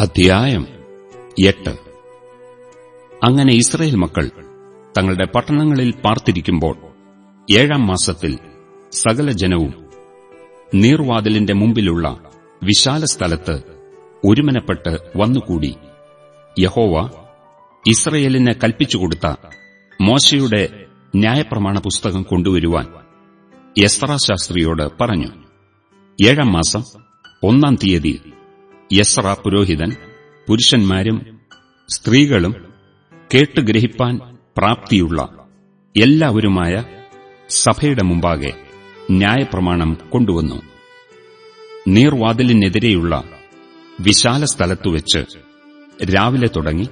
അധ്യായം എട്ട്. അങ്ങനെ ഇസ്രയേൽ മക്കൾ തങ്ങളുടെ പട്ടണങ്ങളിൽ പാർത്തിരിക്കുമ്പോൾ ഏഴാം മാസത്തിൽ സകല ജനവും നീർവാതിലിന്റെ മുമ്പിലുള്ള വിശാല സ്ഥലത്ത് ഒരുമനപ്പെട്ട് വന്നുകൂടി. യഹോവ ഇസ്രയേലിന് കൽപ്പിച്ചുകൊടുത്ത മോശയുടെ ന്യായപ്രമാണ പുസ്തകം കൊണ്ടുവരുവാൻ യസ്രാശാസ്ത്രിയോട് പറഞ്ഞു ഏഴാം മാസം ഒന്നാം തീയതി യസ്ര പുരോഹിതൻ പുരുഷന്മാരും സ്ത്രീകളും കേട്ടുഗ്രഹിപ്പാൻ പ്രാപ്തിയുള്ള എല്ലാവരുമായ സഭയുടെ മുമ്പാകെ ന്യായപ്രമാണം കൊണ്ടുവന്നു. നീർവാതിലിനെതിരെയുള്ള വിശാല സ്ഥലത്തുവെച്ച് രാവിലെ തുടങ്ങി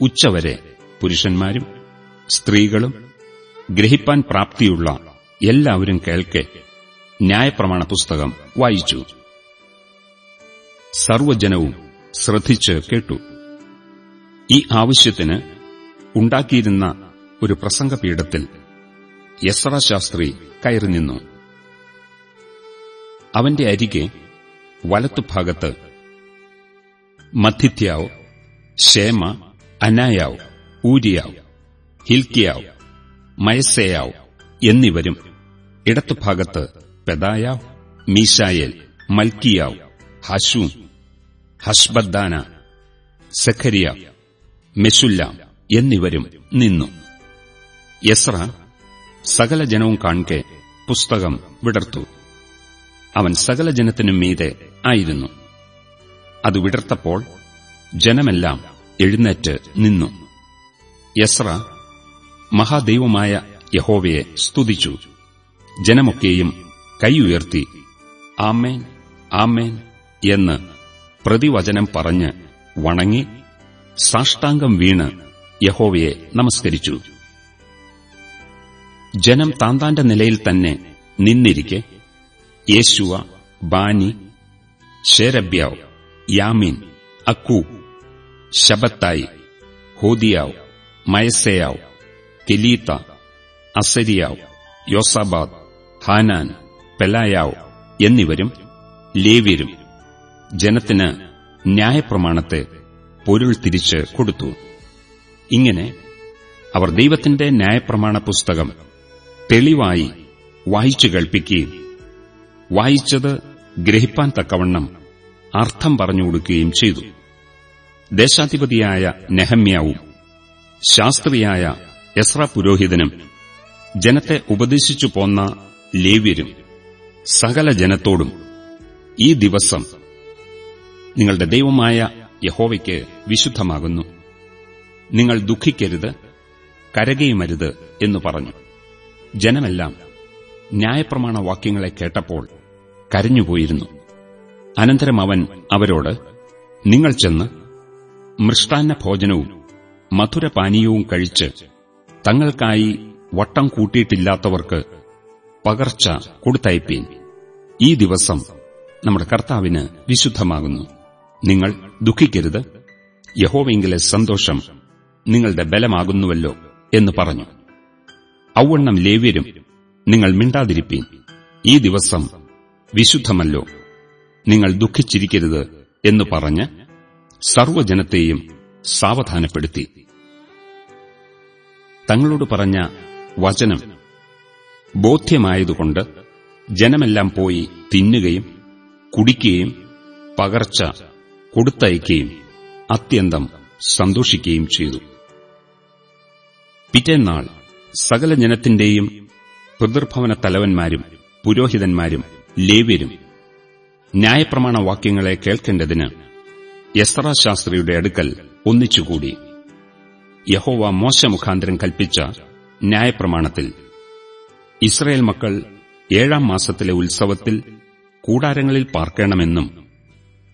ഉച്ചവരെ പുരുഷന്മാരും സ്ത്രീകളും ഗ്രഹിപ്പാൻ പ്രാപ്തിയുള്ള എല്ലാവരും കേൾക്കെ ന്യായപ്രമാണ പുസ്തകം വായിച്ചു. സർവജനവും ശ്രദ്ധിച്ച് കേട്ടു. ഈ ആവശ്യത്തിന് ഉണ്ടാക്കിയിരുന്ന ഒരു പ്രസംഗപീഠത്തിൽ യസ്ര ശാസ്ത്രി കയറി നിന്നു. അവന്റെ അരികെ വലത്തുഭാഗത്ത് മഥിത്യാവ് ഷേമ അനായാവ് ഊരിയാവ് ഹിൽക്കിയാവ് മയസേയാവ് എന്നിവരും ഇടത്തുഭാഗത്ത് പെദായാവ് മീശായേൽ മൽക്കിയാവ് ഹഷൂം ഹഷ്ബദ്ദാന സഖരിയ മെസുല്ലാം എന്നിവരും നിന്നു. യസ്ര സകല ജനവും കാൺകെ പുസ്തകം വിടർത്തു. അവൻ സകല ജനത്തിനും മീതെ ആയിരുന്നു. അത് വിടർത്തപ്പോൾ ജനമെല്ലാം എഴുന്നേറ്റ് നിന്നു. യസ്ര മഹാദൈവമായ യഹോവയെ സ്തുതിച്ചു. ജനമൊക്കെയും കൈ ഉയർത്തി ആമേൻ ആമേൻ എന്ന് പ്രതിവചനം പറഞ്ഞ് വണങ്ങി സാഷ്ടാംഗം വീണ് യഹോവയെ നമസ്കരിച്ചു. ജനം താന്താന്റെ നിലയിൽ തന്നെ നിന്നിരിക്കെ യേശുവ ബാനി ഷേരബ്യാവ് യാമീൻ അക്കു ശബത്തായി ഹോദിയാവ് മയസേയാവ് കെലീത്ത അസരിയാവ് യോസാബാദ് ഹാനാൻ പെലായാവ് എന്നിവരും ലേവ്യരും ജനത്തിന് ന്യായപ്രമാണത്തെ പൊരുൾ തിരിച്ച് കൊടുത്തു. ഇങ്ങനെ അവർ ദൈവത്തിന്റെ ന്യായപ്രമാണ പുസ്തകം തെളിവായി വായിച്ചു കേൾപ്പിക്കുകയും വായിച്ചത് ഗ്രഹിപ്പാൻ തക്കവണ്ണം അർത്ഥം പറഞ്ഞു പറഞ്ഞുകൊടുക്കുകയും ചെയ്തു. ദേശാധിപതിയായ നെഹമ്യാവും ശാസ്ത്രിയായ എസ്ര പുരോഹിതനും ജനത്തെ ഉപദേശിച്ചു പോന്ന ലേവ്യരും സകല ജനത്തോടും ഈ ദിവസം നിങ്ങളുടെ ദൈവമായ യഹോവയ്ക്ക് വിശുദ്ധമാകുന്നു. നിങ്ങൾ ദുഃഖിക്കരുത് കരകയുമരുത് എന്നു പറഞ്ഞു. ജനമെല്ലാം ന്യായപ്രമാണ വാക്യങ്ങളെ കേട്ടപ്പോൾ കരഞ്ഞുപോയിരുന്നു. അനന്തരം അവൻ അവരോട് നിങ്ങൾ ചെന്ന് മൃഷ്ടാന്ന ഭോജനവും മധുരപാനീയവും കഴിച്ച് തങ്ങൾക്കായി വട്ടം കൂട്ടിയിട്ടില്ലാത്തവർക്ക് പകർച്ച കൊടുത്തയപ്പീൻ. ഈ ദിവസം നമ്മുടെ കർത്താവിന് വിശുദ്ധമാകുന്നു. നിങ്ങൾ ദുഃഖിക്കരുത്. യഹോവെങ്കിലെ സന്തോഷം നിങ്ങളുടെ ബലമാകുന്നുവല്ലോ എന്ന് പറഞ്ഞു. ഔവണ്ണം ലേവ്യരും നിങ്ങൾ മിണ്ടാതിരിപ്പീൻ. ഈ ദിവസം വിശുദ്ധമല്ലോ. നിങ്ങൾ ദുഃഖിച്ചിരിക്കരുത് എന്ന് പറഞ്ഞ് സർവജനത്തെയും സാവധാനപ്പെടുത്തി. തങ്ങളോട് പറഞ്ഞ വചനം ബോധ്യമായതുകൊണ്ട് ജനമെല്ലാം പോയി തിന്നുകയും കുടിക്കുകയും പകർച്ച കൊടുത്തയക്കുകയും അത്യന്തം സന്തോഷിക്കുകയും ചെയ്തു. പിറ്റേന്നാൾ സകല ജനത്തിന്റെയും പിതൃഭവന തലവന്മാരും പുരോഹിതന്മാരും ലേവ്യരും ന്യായപ്രമാണ വാക്യങ്ങളെ കേൾക്കേണ്ടതിന് യസ്ര ശാസ്ത്രിയുടെ അടുക്കൽ ഒന്നിച്ചുകൂടി. യഹോവ മോശമുഖാന്തരം കൽപ്പിച്ച ന്യായപ്രമാണത്തിൽ ഇസ്രയേൽ മക്കൾ ഏഴാം മാസത്തിലെ ഉത്സവത്തിൽ കൂടാരങ്ങളിൽ പാർക്കണമെന്നും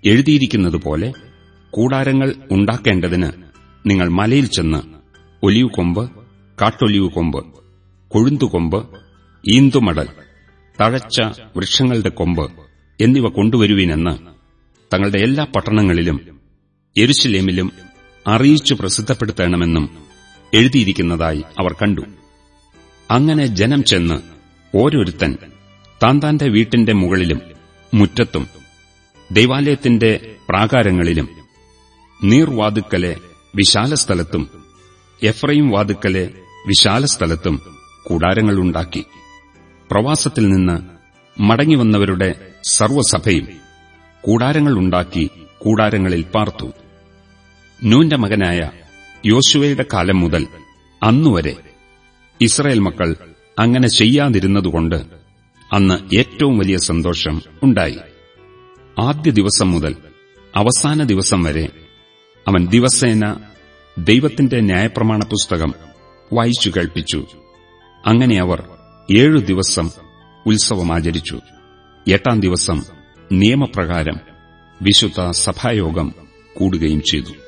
എഴുതിയിരിക്കുന്നതുപോലെ കൂടാരങ്ങൾ ഉണ്ടാക്കേണ്ടതിന് നിങ്ങൾ മലയിൽ ചെന്ന് ഒലിവ് കൊമ്പ് കാട്ടൊലിവ് കൊമ്പ് കൊഴുന്തുകൊമ്പ് ഈന്തുമടൽ തഴച്ച വൃക്ഷങ്ങളുടെ കൊമ്പ് എന്നിവ കൊണ്ടുവരുവിനെന്ന് തങ്ങളുടെ എല്ലാ പട്ടണങ്ങളിലും എരുശിലേമിലും അറിയിച്ചു പ്രസിദ്ധപ്പെടുത്തണമെന്നും എഴുതിയിരിക്കുന്നതായി അവർ കണ്ടു. അങ്ങനെ ജനം ചെന്ന് ഓരോരുത്തൻ താൻ താന്താന്റെ വീട്ടിന്റെ മുകളിലും മുറ്റത്തും ദൈവാലയത്തിന്റെ പ്രാകാരങ്ങളിലും നീർവാതുക്കലെ വിശാലസ്ഥലത്തും എഫ്രൈം വാതുക്കലെ വിശാലസ്ഥലത്തും കൂടാരങ്ങളുണ്ടാക്കി പ്രവാസത്തിൽ നിന്ന് മടങ്ങിവന്നവരുടെ സർവസഭയും കൂടാരങ്ങളുണ്ടാക്കി കൂടാരങ്ങളിൽ പാർത്തു. നൂന്റെ മകനായ യോശുവയുടെ കാലം മുതൽ അന്നുവരെ ഇസ്രായേൽ മക്കൾ അങ്ങനെ ചെയ്യാതിരുന്നതുകൊണ്ട് അന്ന് ഏറ്റവും വലിയ സന്തോഷം ഉണ്ടായി. ആദ്യ ദിവസം മുതൽ അവസാന ദിവസം വരെ അവൻ ദിവസേന ദൈവത്തിന്റെ ന്യായപ്രമാണ പുസ്തകം വായിച്ചു കേൾപ്പിച്ചു. അങ്ങനെ അവർ ഏഴു ദിവസം ഉത്സവം ഉത്സവമാചരിച്ചു എട്ടാം ദിവസം നിയമപ്രകാരം വിശുദ്ധ സഭായോഗം കൂടുകയും ചെയ്തു.